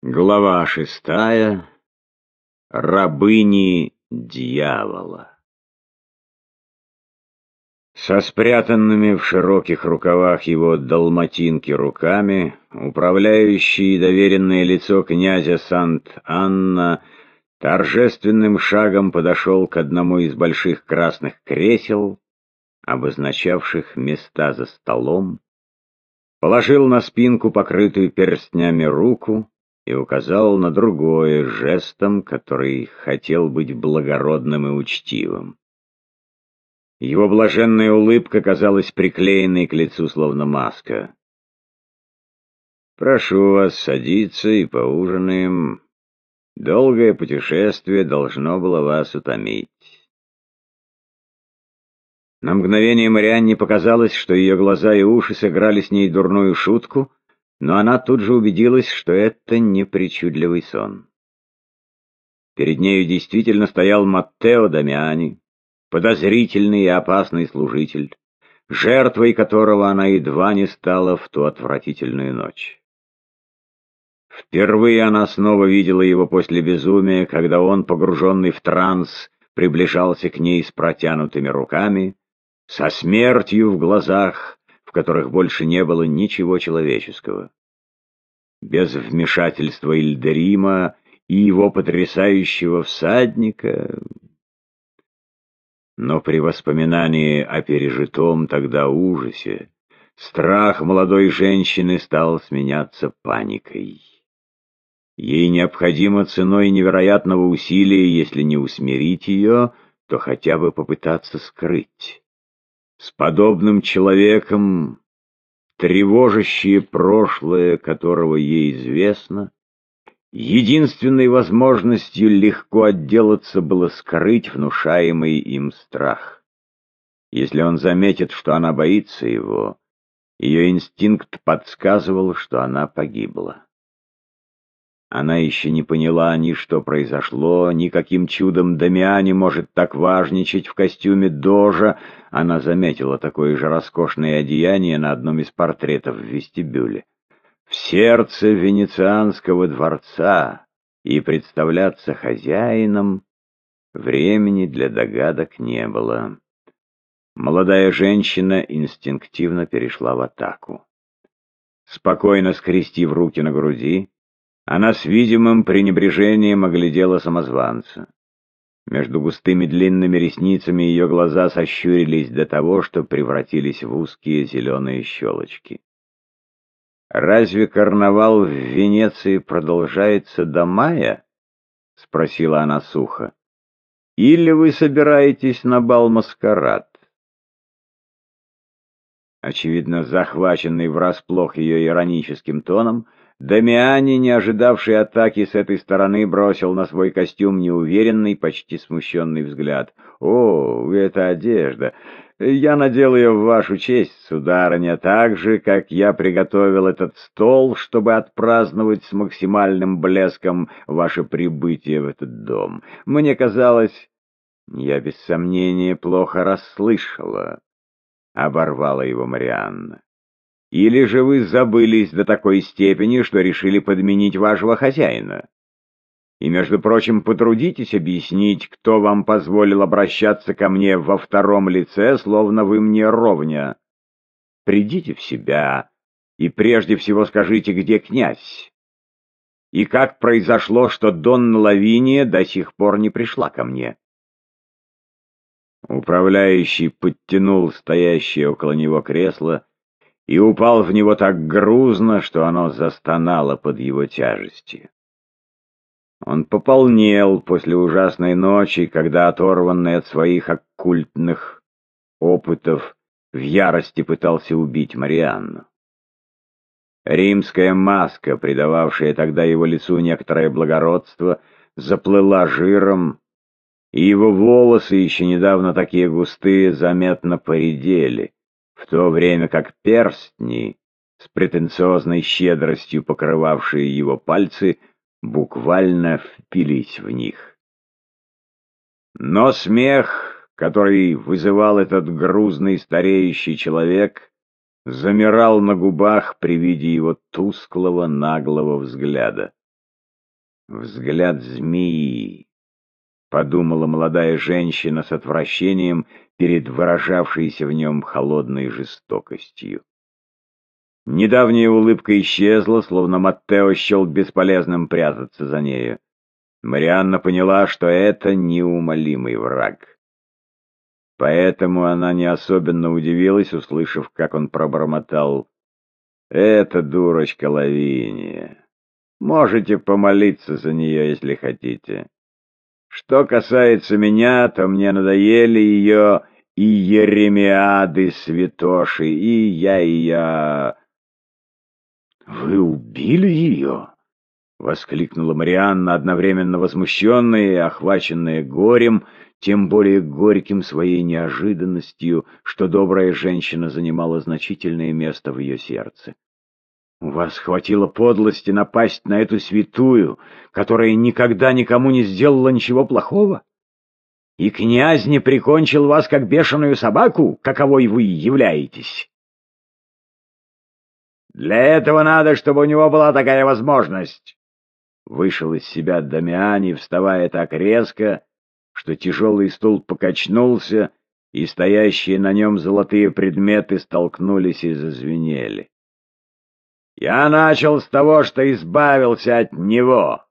Глава шестая. Рабыни дьявола. Со спрятанными в широких рукавах его долматинки руками, управляющий и доверенное лицо князя Сант-Анна торжественным шагом подошел к одному из больших красных кресел, обозначавших места за столом, положил на спинку покрытую перстнями руку, и указал на другое жестом, который хотел быть благородным и учтивым. Его блаженная улыбка казалась приклеенной к лицу, словно маска. «Прошу вас садиться и поужинаем. Долгое путешествие должно было вас утомить». На мгновение Марианне показалось, что ее глаза и уши сыграли с ней дурную шутку — но она тут же убедилась, что это не причудливый сон. Перед нею действительно стоял Маттео Дамиани, подозрительный и опасный служитель, жертвой которого она едва не стала в ту отвратительную ночь. Впервые она снова видела его после безумия, когда он, погруженный в транс, приближался к ней с протянутыми руками, со смертью в глазах, в которых больше не было ничего человеческого. Без вмешательства Ильдерима и его потрясающего всадника... Но при воспоминании о пережитом тогда ужасе страх молодой женщины стал сменяться паникой. Ей необходимо ценой невероятного усилия, если не усмирить ее, то хотя бы попытаться скрыть. С подобным человеком, тревожащее прошлое которого ей известно, единственной возможностью легко отделаться было скрыть внушаемый им страх. Если он заметит, что она боится его, ее инстинкт подсказывал, что она погибла. Она еще не поняла ни что произошло, ни каким чудом Дамиане может так важничать в костюме дожа. Она заметила такое же роскошное одеяние на одном из портретов в вестибюле. В сердце венецианского дворца и представляться хозяином времени для догадок не было. Молодая женщина инстинктивно перешла в атаку. Спокойно скрестив руки на груди, она с видимым пренебрежением оглядела самозванца. Между густыми длинными ресницами ее глаза сощурились до того, что превратились в узкие зеленые щелочки. «Разве карнавал в Венеции продолжается до мая?» — спросила она сухо. «Или вы собираетесь на бал-маскарад?» Очевидно, захваченный врасплох ее ироническим тоном, Дамиани, не ожидавший атаки с этой стороны, бросил на свой костюм неуверенный, почти смущенный взгляд. «О, это одежда! Я надел ее в вашу честь, сударыня, так же, как я приготовил этот стол, чтобы отпраздновать с максимальным блеском ваше прибытие в этот дом. Мне казалось, я без сомнения плохо расслышала», — оборвала его Марианна. Или же вы забылись до такой степени, что решили подменить вашего хозяина? И, между прочим, потрудитесь объяснить, кто вам позволил обращаться ко мне во втором лице, словно вы мне ровня. Придите в себя и прежде всего скажите, где князь. И как произошло, что Донна Лавиния до сих пор не пришла ко мне? Управляющий подтянул стоящее около него кресло и упал в него так грузно, что оно застонало под его тяжестью. Он пополнел после ужасной ночи, когда, оторванный от своих оккультных опытов, в ярости пытался убить Марианну. Римская маска, придававшая тогда его лицу некоторое благородство, заплыла жиром, и его волосы, еще недавно такие густые, заметно поредели в то время как перстни, с претенциозной щедростью покрывавшие его пальцы, буквально впились в них. Но смех, который вызывал этот грузный стареющий человек, замирал на губах при виде его тусклого наглого взгляда. Взгляд змеи, подумала молодая женщина с отвращением перед выражавшейся в нем холодной жестокостью. Недавняя улыбка исчезла, словно Маттео счел бесполезным прятаться за нею. Марианна поняла, что это неумолимый враг. Поэтому она не особенно удивилась, услышав, как он пробормотал «Это дурочка Лавиния. Можете помолиться за нее, если хотите. Что касается меня, то мне надоели ее и Еремиады святоши, и я ее...» «Вы убили ее?» — воскликнула Марианна, одновременно возмущенная и охваченная горем, тем более горьким своей неожиданностью, что добрая женщина занимала значительное место в ее сердце. У вас хватило подлости напасть на эту святую, которая никогда никому не сделала ничего плохого? И князь не прикончил вас как бешеную собаку, каковой вы являетесь? Для этого надо, чтобы у него была такая возможность. Вышел из себя Дамиани, вставая так резко, что тяжелый стул покачнулся, и стоящие на нем золотые предметы столкнулись и зазвенели. Я начал с того, что избавился от него.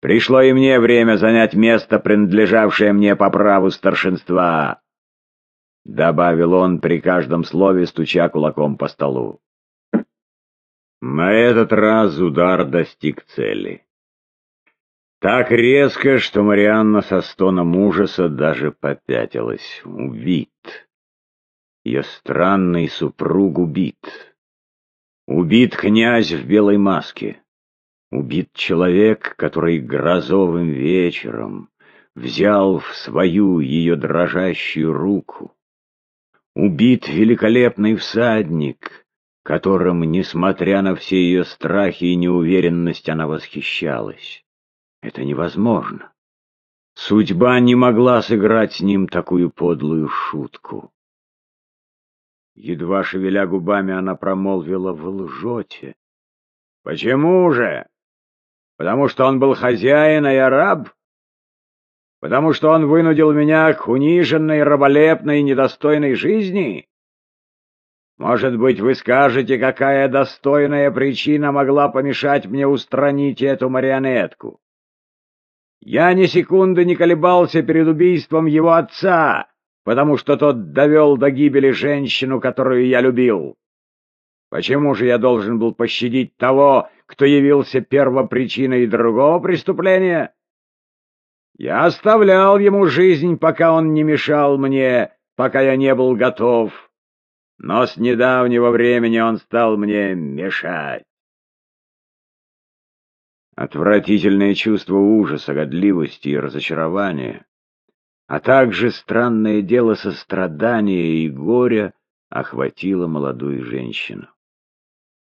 Пришло и мне время занять место, принадлежавшее мне по праву старшинства, — добавил он при каждом слове, стуча кулаком по столу. На этот раз удар достиг цели. Так резко, что Марианна со стоном ужаса даже попятилась. Убит. Ее странный супруг убит. Убит князь в белой маске. Убит человек, который грозовым вечером взял в свою ее дрожащую руку. Убит великолепный всадник, которым, несмотря на все ее страхи и неуверенность, она восхищалась. Это невозможно. Судьба не могла сыграть с ним такую подлую шутку. Едва шевеля губами, она промолвила «Вы лжете». «Почему же? Потому что он был хозяин, а я раб? Потому что он вынудил меня к униженной, раболепной, недостойной жизни?» Может быть, вы скажете, какая достойная причина могла помешать мне устранить эту марионетку? Я ни секунды не колебался перед убийством его отца, потому что тот довел до гибели женщину, которую я любил. Почему же я должен был пощадить того, кто явился первопричиной другого преступления? Я оставлял ему жизнь, пока он не мешал мне, пока я не был готов. Но с недавнего времени он стал мне мешать. Отвратительное чувство ужаса, годливости и разочарования, а также странное дело сострадания и горя охватило молодую женщину.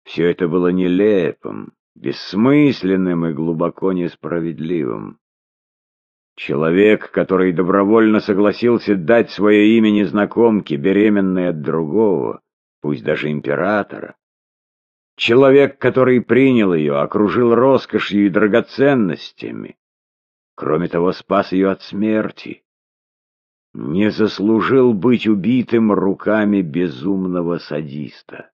Все это было нелепым, бессмысленным и глубоко несправедливым. Человек, который добровольно согласился дать свое имя незнакомке, беременной от другого, пусть даже императора, Человек, который принял ее, окружил роскошью и драгоценностями. Кроме того, спас ее от смерти. Не заслужил быть убитым руками безумного садиста.